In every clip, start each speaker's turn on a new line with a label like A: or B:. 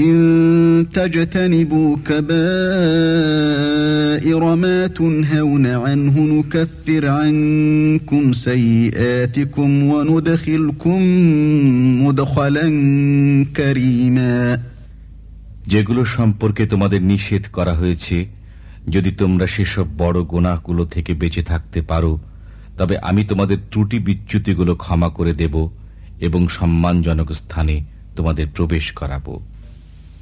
A: যেগুলো সম্পর্কে তোমাদের নিষেধ করা হয়েছে যদি তোমরা সেসব
B: বড় গোনাগুলো থেকে বেঁচে থাকতে পারো তবে আমি তোমাদের ত্রুটি বিচ্যুতিগুলো ক্ষমা করে দেব এবং সম্মানজনক স্থানে তোমাদের প্রবেশ করাবো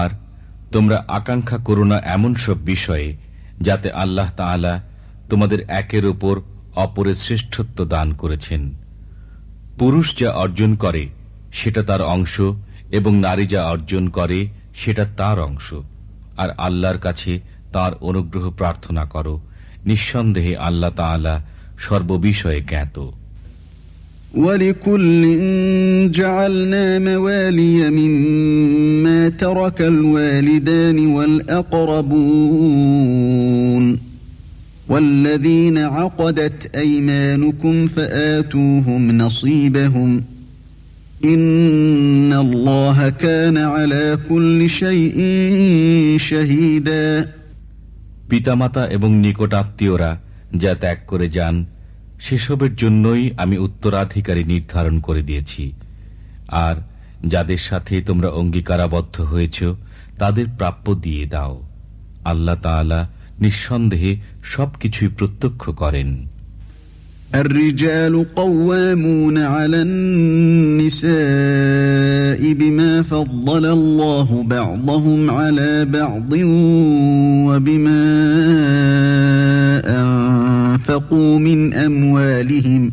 B: আর তোমরা আকাঙ্ক্ষা করো না এমন সব বিষয়ে যাতে আল্লাহ তাআলা তোমাদের একের ওপর অপরের শ্রেষ্ঠত্ব দান করেছেন পুরুষ যা অর্জন করে সেটা তার অংশ এবং নারী যা অর্জন করে সেটা তার অংশ আর আল্লাহর কাছে তার অনুগ্রহ প্রার্থনা করো নিঃসন্দেহে আল্লাহ তাআলা সর্ববিষয়ে জ্ঞাত
A: ولكل جعلنا موالي مما ترك الوالدان والأقربون والذين عقدت أيمانكم فآتوهم نصيبهم إن الله كان
B: على كل شيء شهيدا পিতামাতা এবং নিকট আত্মীয়রা যা ত্যাগ করে যান সেসবের জন্যই আমি উত্তরাধিকারী নির্ধারণ করে দিয়েছি আর যাদের সাথে তোমরা অঙ্গীকারাবদ্ধ হয়েছ তাদের প্রাপ্য দিয়ে দাও আল্লাহ তালা নিঃসন্দেহে সবকিছুই প্রত্যক্ষ করেন
A: الرجال قوامون على النساء بما فضل الله بعضهم على بعض وبما انفقوا من اموالهم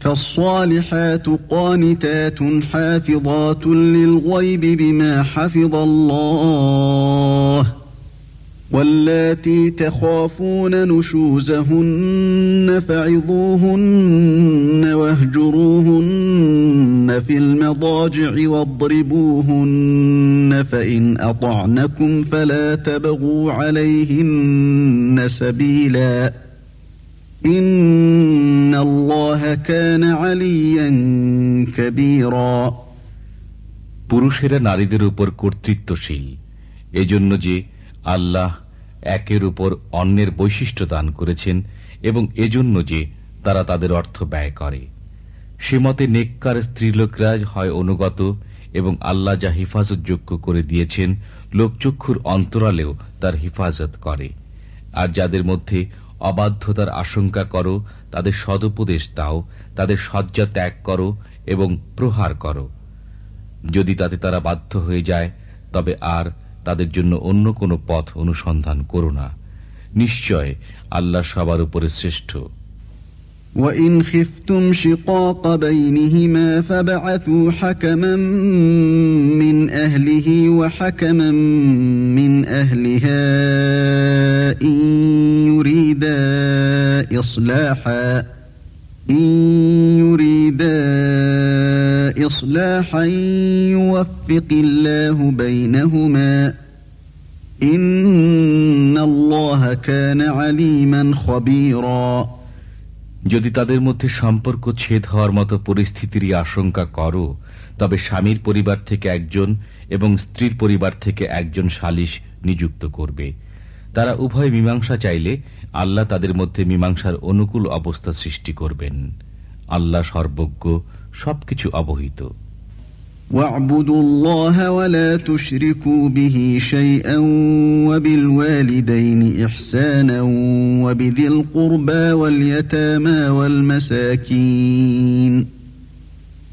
A: فالصالحات قانتات حافظات للغيب بما حفظ الله واللاتي تخافون نشوزهن فعظوهن واهجروهن في المضاجع واضربوهن فإن أطعنكم فلا تبغوا عليهن سبيلا إن الله
B: كان عليا كبيرا পুরুষেরা নারীদের উপর কর্তৃত্বশীল এজন্য যে আল্লাহ একের উপর অন্যের বৈশিষ্ট্য দান করেছেন এবং এজন্য যে তারা তাদের অর্থ ব্যয় করে সেমতে নেককার স্ত্রীলোকরা হয় অনুগত এবং আল্লাহ যা হেফাজতযোগ্য করে দিয়েছেন লোকচক্ষুর অন্তরালেও তার হেফাজত করে আর যাদের মধ্যে অবাধ্যতার আশঙ্কা করো তাদের সদুপদেশ দাও তাদের শয্যা ত্যাগ করো এবং প্রহার করো যদি তাতে তারা বাধ্য হয়ে যায় তবে আর তাদের জন্য অন্য কোনো পথ অনুসন্ধান করো না নিশ্চয় আল্লাহ সবার উপরে শ্রেষ্ঠ
A: وَإِنْ خِفْتُمْ شِقَاقَ بَيْنِهِمَا فَبَعَثُوا حَكَمًا من أَهْلِهِ وَحَكَمًا من أَهْلِهَا إِنْ يُرِيدَا إِصْلَاحًا যদি তাদের মধ্যে সম্পর্ক ছেদ হওয়ার
B: মতো পরিস্থিতিরই আশঙ্কা করো তবে স্বামীর পরিবার থেকে একজন এবং স্ত্রীর পরিবার থেকে একজন সালিশ নিযুক্ত করবে তারা উভয় মীমাংসা চাইলে আল্লাহ তাদের মধ্যে মীমাংসার অনুকূল অবস্থা সৃষ্টি করবেন আল্লাহ সর্বজ্ঞ সবকিছু অবহিত
A: واعبدوا الله ولا تشركوا به شيئا وبالوالدين إحسانا وبذي القربى واليتامى والمساكين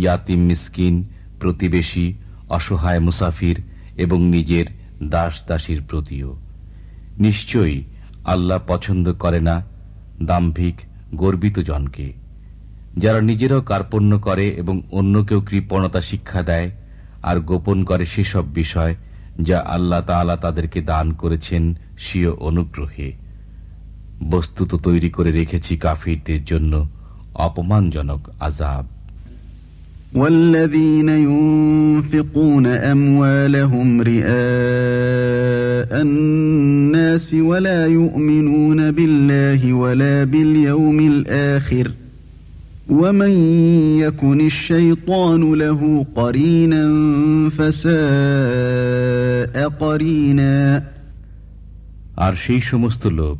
B: ইয়াতিম মিসকিন প্রতিবেশী অসহায় মুসাফির এবং নিজের দাস দাসীর প্রতিও নিশ্চয়ই আল্লাহ পছন্দ করে না দাম্ভিক গর্বিত জনকে যারা নিজেরাও কার্পণ্য করে এবং অন্যকেও কৃপণতা শিক্ষা দেয় আর গোপন করে সেসব বিষয় যা আল্লাহ তালা তাদেরকে দান করেছেন স্বীয় অনুগ্রহে বস্তুত তৈরি করে রেখেছি কাফিরদের জন্য অপমানজনক আজাব
A: والذين ينفقون أموالهم رئاء الناس ولا يؤمنون بالله ولا باليوم الآخر ومن يكن الشيطان له قرينا فساء قرينا
B: আর সেই সমস্ত লোক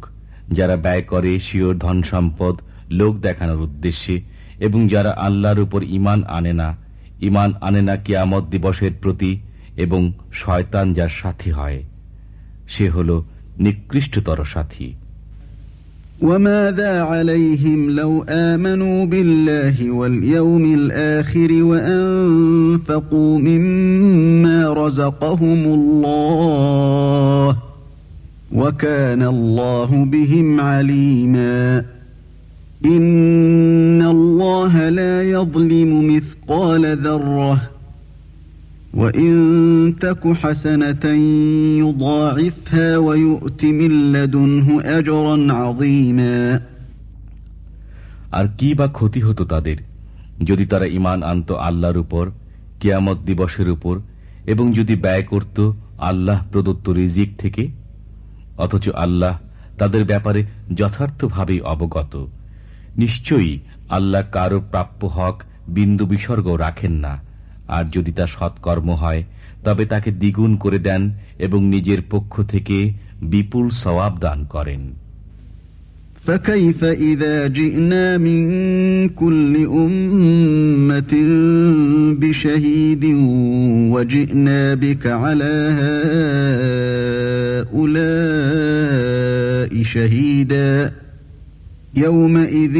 B: যারা ব্যয় করে শিওর ধন সম্পদ লোক দেখানোর উদ্দেশ্যে এবং যারা আল্লাহর উপর ইমান আনে না ইমান আনে না কিয়ামত দিবসের প্রতি এবং শয়তান যার সাথী হয় সে হল নিকৃষ্টতর সাথী
A: وماذا عليهم لو آمنوا بالله واليوم الآخر وأنفقوا مما رزقهم الله وكان الله بهم عليماً আর কি বা ক্ষতি হতো তাদের যদি তারা ইমান
B: আনত আল্লাহর উপর কিয়ামত দিবসের উপর এবং যদি ব্যয় করত আল্লাহ প্রদত্ত রিজিক থেকে অথচ আল্লাহ তাদের ব্যাপারে যথার্থভাবেই অবগত নিশ্চয়ই আল্লাহ কারো প্রাপ্য হক বিন্দু বিসর্গ রাখেন না আর যদি তা সৎকর্ম হয় তবে তাকে দ্বিগুণ করে দেন এবং নিজের পক্ষ থেকে বিপুল সওয়াব দান করেন
A: فكيف يومئذ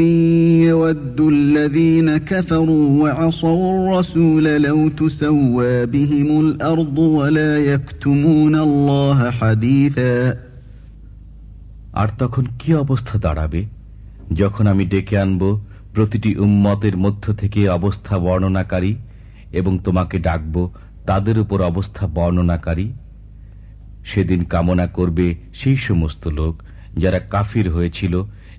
A: يود الذين كفروا وعصوا الرسول لو تسوى بهم الأرض ولا يكتمون الله حديثا
B: আর তখন কি অবস্থা দাঁড়াবে যখন আমি ডেকে আনব প্রতিটি উম্মতের মধ্য থেকে অবস্থা বর্ণনাকারী এবং তোমাকে ডাকব তাদের উপর অবস্থা বর্ণনাকারী সেদিন কামনা করবে সেই সমস্ত লোক যারা কাফির হয়েছিল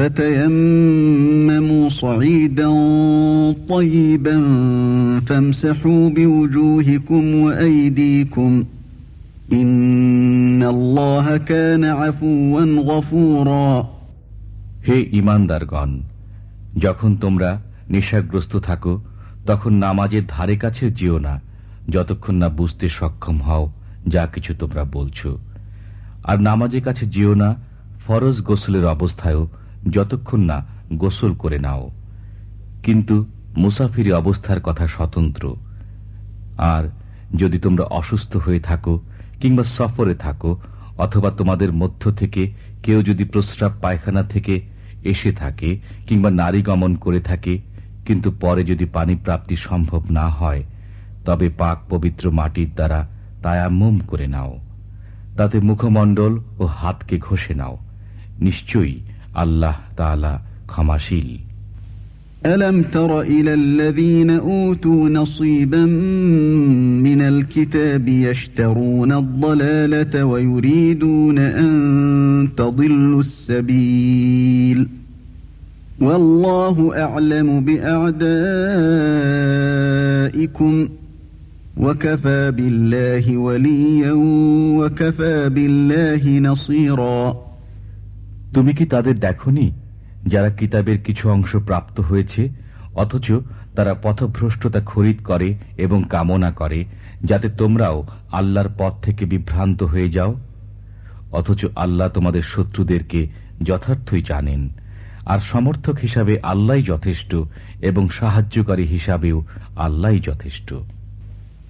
A: فتيمموا صعيدا طيبا فامسحوا بوجوهكم وأيديكم إن الله كان عفوا غفورا
B: হে ইমানদারগণ যখন তোমরা নেশাগ্রস্ত থাকো তখন নামাজের ধারে কাছে যেও না যতক্ষণ না বুঝতে সক্ষম হও যা কিছু তোমরা বলছো আর নামাজের কাছে যেও না ফরজ গোসলের অবস্থায়ও যতক্ষণ না গোসল করে নাও কিন্তু মুসাফিরি অবস্থার কথা স্বতন্ত্র আর যদি তোমরা অসুস্থ হয়ে থাকো কিংবা সফরে থাকো অথবা তোমাদের মধ্য থেকে কেউ যদি প্রস্রাব পায়খানা থেকে এসে থাকে কিংবা নারী গমন করে থাকে কিন্তু পরে যদি পানি প্রাপ্তি সম্ভব না হয় তবে পাক পবিত্র মাটির দ্বারা তায়াম্মুম করে নাও তাতে মুখমণ্ডল ও হাতকে ঘষে নাও নিশ্চয়ই আল্লাহ তালা ক্ষমাশীল
A: ألم تر إلى الذين أوتوا نصيبا من الكتاب يشترون الضلالة ويريدون أن تضلوا السبيل والله أعلم بأعدائكم وكفى بالله وليا وكفى بالله نصيراً
B: তুমি কি তাদের দেখনি যারা কিতাবের কিছু অংশ প্রাপ্ত হয়েছে অথচ তারা পথভ্রষ্টতা খরিদ করে এবং কামনা করে যাতে তোমরাও আল্লাহর পথ থেকে বিভ্রান্ত হয়ে যাও অথচ আল্লাহ তোমাদের শত্রুদেরকে যথার্থই জানেন আর সমর্থক হিসাবে আল্লাহ যথেষ্ট এবং সাহায্যকারী হিসাবেও আল্লাহ যথেষ্ট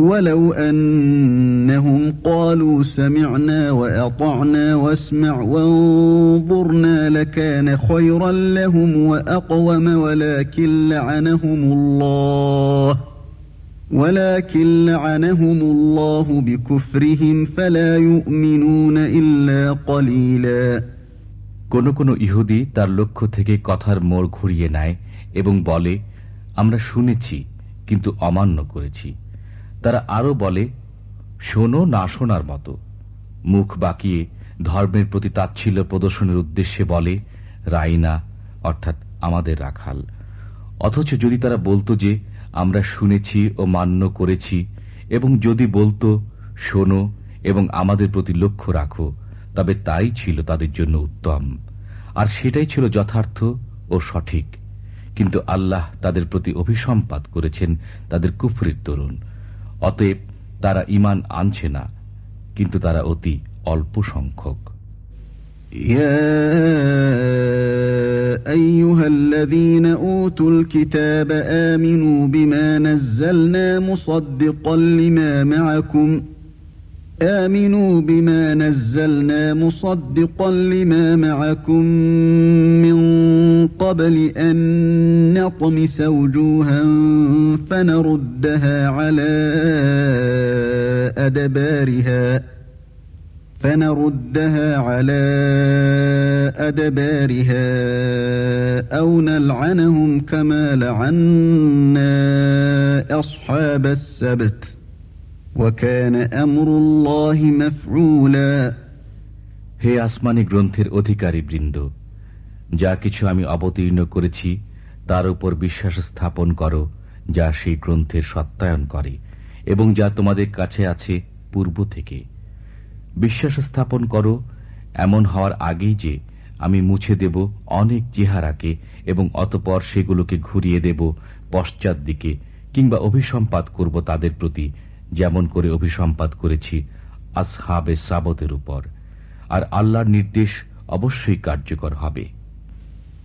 A: ولو أنهم قالوا سمعنا وأطعنا واسمع وانظرنا لكان خيرا لهم وأقوم ولكن لعنهم الله ولكن لعنهم الله
B: بكفرهم فلا يؤمنون إلا قليلا কোনো কোনো ইহুদি তার লক্ষ্য থেকে কথার মোড় ঘুরিয়ে নেয় এবং বলে আমরা শুনেছি কিন্তু অমান্য করেছি তারা আরও বলে শোনো না শোনার মতো মুখ বাঁকিয়ে ধর্মের প্রতি তাচ্ছিল্য প্রদর্শনের উদ্দেশ্যে বলে রাইনা অর্থাৎ আমাদের রাখাল অথচ যদি তারা বলতো যে আমরা শুনেছি ও মান্য করেছি এবং যদি বলতো শোনো এবং আমাদের প্রতি লক্ষ্য রাখো তবে তাই ছিল তাদের জন্য উত্তম আর সেটাই ছিল যথার্থ ও সঠিক কিন্তু আল্লাহ তাদের প্রতি অভিসম্পাত করেছেন তাদের কুফরির তরুণ অতএব তারা ইমান আনছে না কিন্তু তারা অতি অল্প সংখ্যক
A: يا أيها الذين أوتوا الكتاب آمنوا بما نزلنا مصدقا لما معكم آمنوا بما نزلنا مصدقا لما معكم من قبل أن نطمس وجوها فنردها على أدبارها فنردها على أدبارها أو نلعنهم كما لعنا أصحاب السبت وكان أمر
B: الله مفعولا হে আসমানি গ্রন্থের অধিকারী বৃন্দ যা কিছু আমি অবতীর্ণ করেছি তার উপর বিশ্বাস স্থাপন করো যা সেই গ্রন্থের সত্যায়ন করে এবং যা তোমাদের কাছে আছে পূর্ব থেকে বিশ্বাস স্থাপন করো এমন হওয়ার আগেই যে আমি মুছে দেব অনেক চেহারাকে এবং অতপর সেগুলোকে ঘুরিয়ে দেব পশ্চাৎ দিকে কিংবা অভিসম্পাত করব তাদের প্রতি যেমন করে অভিসম্পাত করেছি আসহাবে সাবতের উপর আর আল্লাহর নির্দেশ অবশ্যই কার্যকর হবে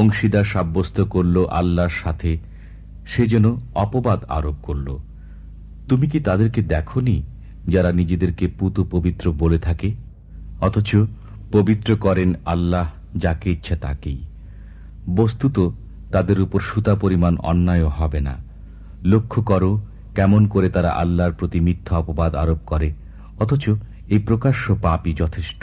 B: অংশীদার সাব্যস্ত করল আল্লাহর সাথে সে যেন অপবাদ আরোপ করল তুমি কি তাদেরকে দেখো যারা নিজেদেরকে পুতু পবিত্র বলে থাকে অথচ পবিত্র করেন আল্লাহ যাকে ইচ্ছা তাকেই বস্তুত তাদের উপর সুতা পরিমাণ অন্যায়ও হবে না লক্ষ্য করো কেমন করে তারা আল্লাহর প্রতি মিথ্যা অপবাদ আরোপ করে অথচ এই প্রকাশ্য পাপই যথেষ্ট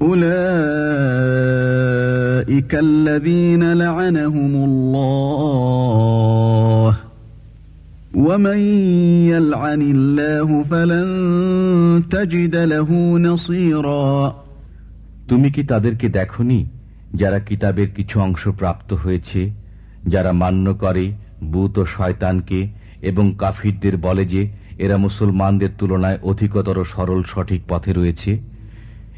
A: তুমি কি তাদেরকে দেখনি যারা কিতাবের কিছু
B: অংশ প্রাপ্ত হয়েছে যারা মান্য করে বুত ও শয়তানকে এবং কাফিরদের বলে যে এরা মুসলমানদের তুলনায় অধিকতর সরল সঠিক পথে রয়েছে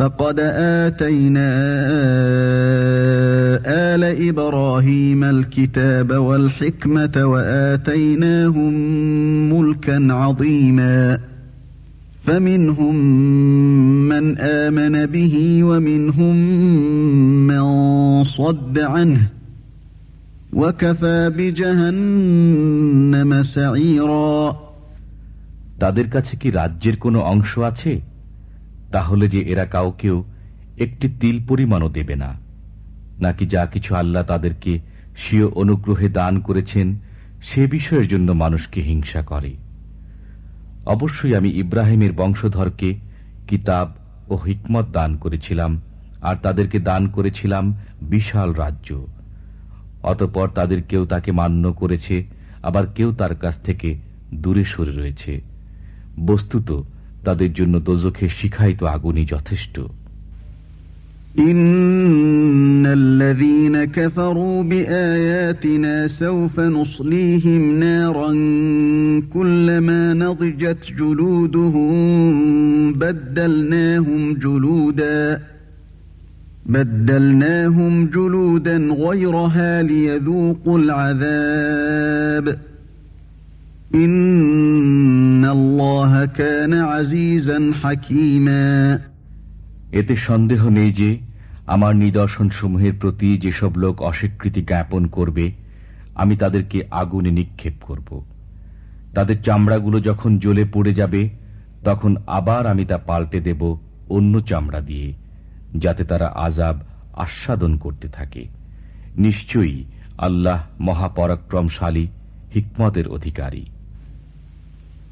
A: فقد آتينا آل إبراهيم الكتاب والحكمة وآتيناهم ملكا عظيما فمنهم من آمن به ومنهم من صد عنه وكفى بجهنم سعيرا
B: তাদের কাছে কি রাজ্যের কোনো অংশ আছে তাহলে যে এরা কাউকেও একটি তিল পরিমাণও দেবে না নাকি যা কিছু আল্লাহ তাদেরকে স্বীয় অনুগ্রহে দান করেছেন সে বিষয়ের জন্য মানুষকে হিংসা করে অবশ্যই আমি ইব্রাহিমের বংশধরকে কিতাব ও হিকমত দান করেছিলাম আর তাদেরকে দান করেছিলাম বিশাল রাজ্য অতপর তাদের কেউ তাকে মান্য করেছে আবার কেউ তার কাছ থেকে দূরে সরে রয়েছে বস্তুত তাদের জন্য দোজখে শিখায়িত আগুনই যথেষ্ট
A: ان الذين كفروا باياتنا سوف نصليهم نارا كلما نضجت جلودهم بدلناهم جلودا بدلناهم جلودا غيرها ليذوقوا العذاب
B: এতে সন্দেহ নেই যে আমার নিদর্শনসমূহের প্রতি যেসব লোক অস্বীকৃতি জ্ঞাপন করবে আমি তাদেরকে আগুনে নিক্ষেপ করব তাদের চামড়াগুলো যখন জ্বলে পড়ে যাবে তখন আবার আমি তা পাল্টে দেব অন্য চামড়া দিয়ে যাতে তারা আজাব আস্বাদন করতে থাকে নিশ্চয়ই আল্লাহ মহাপরাক্রমশালী হিকমতের অধিকারী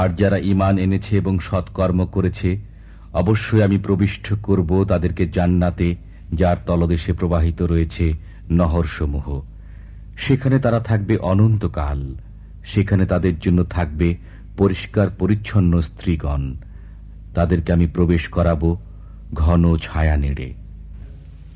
B: আর যারা ইমান এনেছে এবং সৎকর্ম করেছে অবশ্যই আমি প্রবিষ্ট করব তাদেরকে জান্নাতে যার তলদেশে প্রবাহিত রয়েছে নহরসমূহ সেখানে তারা থাকবে অনন্তকাল সেখানে তাদের জন্য থাকবে পরিষ্কার পরিচ্ছন্ন স্ত্রীগণ তাদেরকে আমি প্রবেশ করাব ঘন ছায়া নেড়ে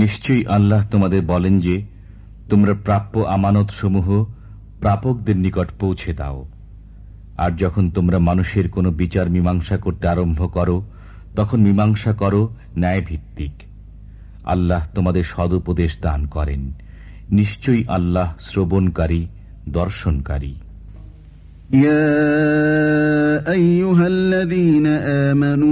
B: নিশ্চয়ই আল্লাহ তোমাদের বলেন যে তোমরা প্রাপ্য আমানতসমূহ প্রাপকদের নিকট পৌঁছে দাও আর যখন তোমরা মানুষের কোনো বিচার মীমাংসা করতে আরম্ভ করো তখন মীমাংসা করো ন্যায়ভিত্তিক আল্লাহ তোমাদের সদুপদেশ দান করেন নিশ্চয়ই আল্লাহ শ্রবণকারী দর্শনকারী
A: ইয়া আইয়ুহাল্লাযীনা আমানু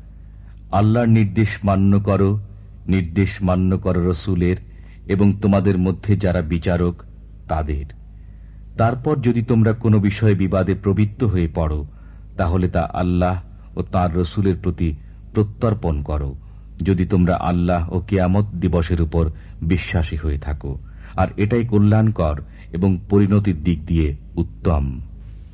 B: আল্লাহর নির্দেশ মান্য করো নির্দেশ মান্য করো রসুলের এবং তোমাদের মধ্যে যারা বিচারক তাদের তারপর যদি তোমরা কোনো বিষয়ে বিবাদে প্রবৃত্ত হয়ে পড়ো তাহলে তা আল্লাহ ও তার রসুলের প্রতি প্রত্যর্পণ করো যদি তোমরা আল্লাহ ও কেয়ামত দিবসের উপর বিশ্বাসী হয়ে থাকো আর এটাই কল্যাণকর এবং পরিণতির দিক দিয়ে উত্তম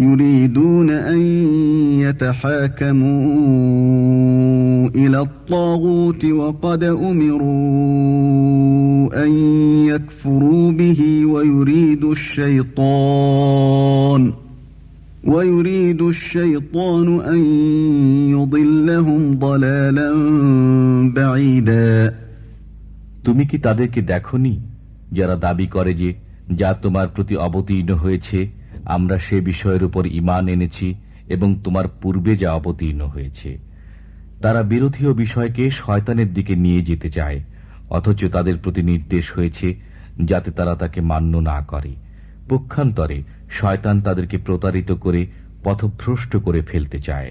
A: يريدون أن يتحاكموا إلى الطاغوت وقد أمروا أن يكفروا به ويريد الشيطان ويريد الشيطان أن يضلهم ضلالا بعيدا
B: তুমি কি তাদেরকে দেখনি যারা দাবি করে যে যা তোমার প্রতি অবতীর্ণ হয়েছে আমরা সে বিষয়ের উপর ইমান এনেছি এবং তোমার পূর্বে যা অবতীর্ণ হয়েছে তারা বিরোধী বিষয়কে শয়তানের দিকে নিয়ে যেতে চায় অথচ তাদের প্রতি নির্দেশ হয়েছে যাতে তারা তাকে মান্য না করে পক্ষান্তরে শয়তান তাদেরকে প্রতারিত করে পথভ্রষ্ট করে ফেলতে চায়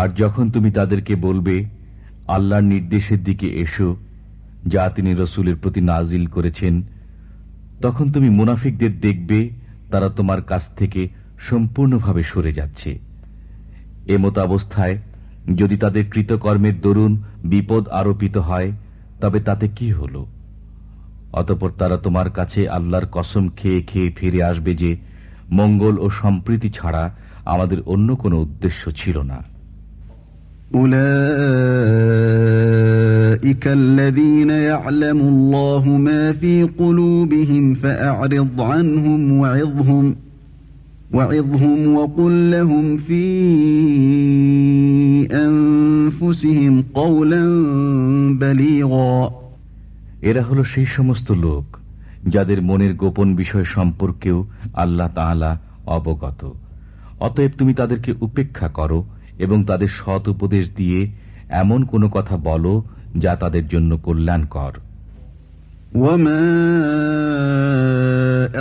B: আর যখন তুমি তাদেরকে বলবে আল্লাহর নির্দেশের দিকে এসো যা তিনি রসুলের প্রতি নাজিল করেছেন তখন তুমি মুনাফিকদের দেখবে তারা তোমার কাছ থেকে সম্পূর্ণভাবে সরে যাচ্ছে এমত অবস্থায় যদি তাদের কৃতকর্মের দরুন বিপদ আরোপিত হয় তবে তাতে কি হল অতপর তারা তোমার কাছে আল্লাহর কসম খেয়ে খেয়ে ফিরে আসবে যে মঙ্গল ও সম্প্রীতি ছাড়া আমাদের অন্য কোনো উদ্দেশ্য ছিল না
A: أولئك الذين يعلم الله ما في قلوبهم فأعرض عنهم وعظهم وعظهم وقل لهم في أنفسهم
B: قولا بليغا এরা হলো সেই সমস্ত লোক যাদের মনের গোপন বিষয় সম্পর্কেও আল্লাহ তাহলা অবগত অতএব তুমি তাদেরকে উপেক্ষা করো এবং তাদের সৎ উপদেশ দিয়ে এমন কোনো কথা বলো যা তাদের জন্য কল্যাণ কর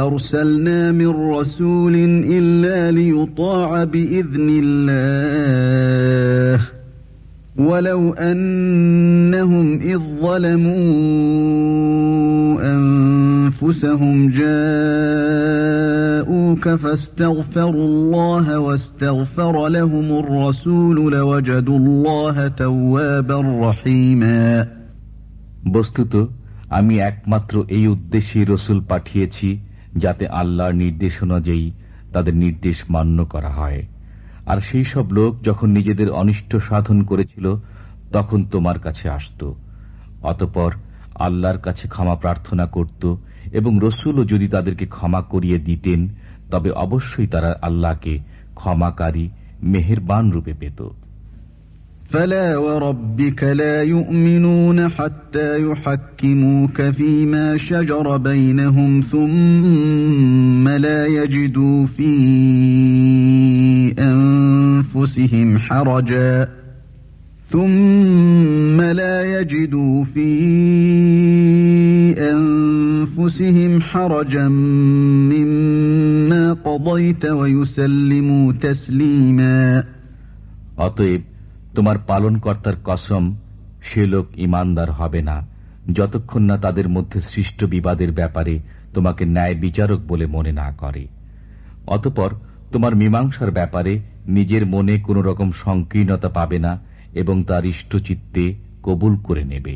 A: أرسلنا من رسول إلا ليطاع ولو أنهم إذ ظلموا أن أنفسهم جاءوك فاستغفروا الله واستغفر لهم الرسول لوجدوا الله توابا
B: رحيما বস্তুত আমি একমাত্র এই উদ্দেশ্যে রসুল পাঠিয়েছি যাতে আল্লাহর নির্দেশ অনুযায়ী তাদের নির্দেশ মান্য করা হয় আর সেই সব লোক যখন নিজেদের অনিষ্ট সাধন করেছিল তখন তোমার কাছে আসত অতপর আল্লাহর কাছে ক্ষমা প্রার্থনা করত এবং রসুলও যদি তাদেরকে ক্ষমা করিয়ে দিতেন তবে অবশ্যই তারা আল্লাহকে ক্ষমাকারী মেহেরবান রূপে পেত
A: فلا وربك لا يؤمنون حتى يحكموك فيما شجر بينهم ثم لا يجدوا في أنفسهم حرجا ثم لا يجدوا في أنفسهم أنفسهم حرجا مما قضيت ويسلموا
B: تسليما অতএব তোমার পালনকর্তার কসম সে লোক ইমানদার হবে না যতক্ষণ না তাদের মধ্যে সৃষ্ট বিবাদের ব্যাপারে তোমাকে ন্যায় বিচারক বলে মনে না করে অতপর তোমার মীমাংসার ব্যাপারে নিজের মনে কোনো রকম সংকীর্ণতা পাবে না এবং তার ইষ্টচিত্তে কবুল করে নেবে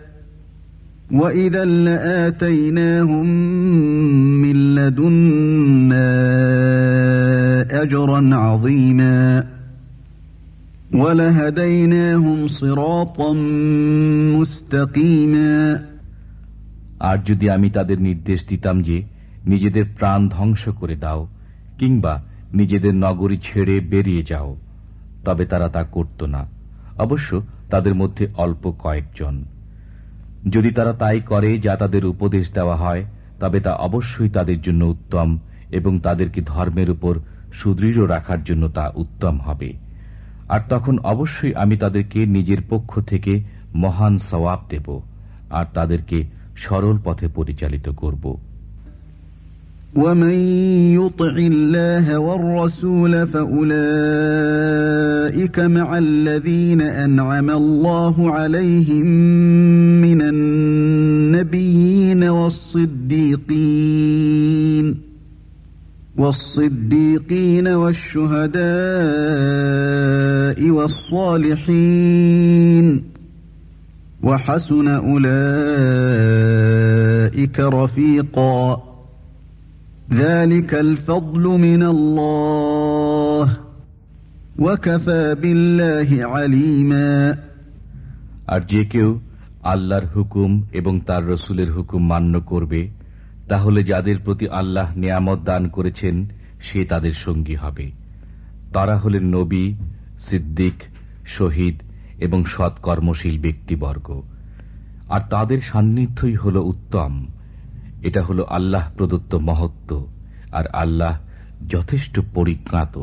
A: আর যদি আমি তাদের নির্দেশ দিতাম
B: যে নিজেদের প্রাণ ধ্বংস করে দাও কিংবা নিজেদের নগরী ছেড়ে বেরিয়ে যাও তবে তারা তা করত না অবশ্য তাদের মধ্যে অল্প কয়েকজন যদি তারা তাই করে যা তাদের উপদেশ দেওয়া হয় তবে তা অবশ্যই তাদের জন্য উত্তম এবং তাদেরকে ধর্মের উপর সুদৃঢ় রাখার জন্য তা উত্তম হবে আর তখন অবশ্যই আমি তাদেরকে নিজের পক্ষ থেকে মহান সওয়াব দেব আর তাদেরকে সরল পথে পরিচালিত করব
A: ومن يطع الله والرسول فاولئك مع الذين انعم الله عليهم من النبيين والصديقين والصديقين والشهداء والصالحين وحسن اولئك رفيقا আর যে কেউ
B: আল্লাহর হুকুম এবং তার রসুলের হুকুম মান্য করবে তাহলে যাদের প্রতি আল্লাহ নিয়ামত দান করেছেন সে তাদের সঙ্গী হবে তারা হলেন নবী সিদ্দিক শহীদ এবং সৎকর্মশীল ব্যক্তিবর্গ আর তাদের সান্নিধ্যই হল উত্তম এটা হলো আল্লাহ প্রদত্ত মহত্ব আর আল্লাহ যথেষ্ট পরিজ্ঞাত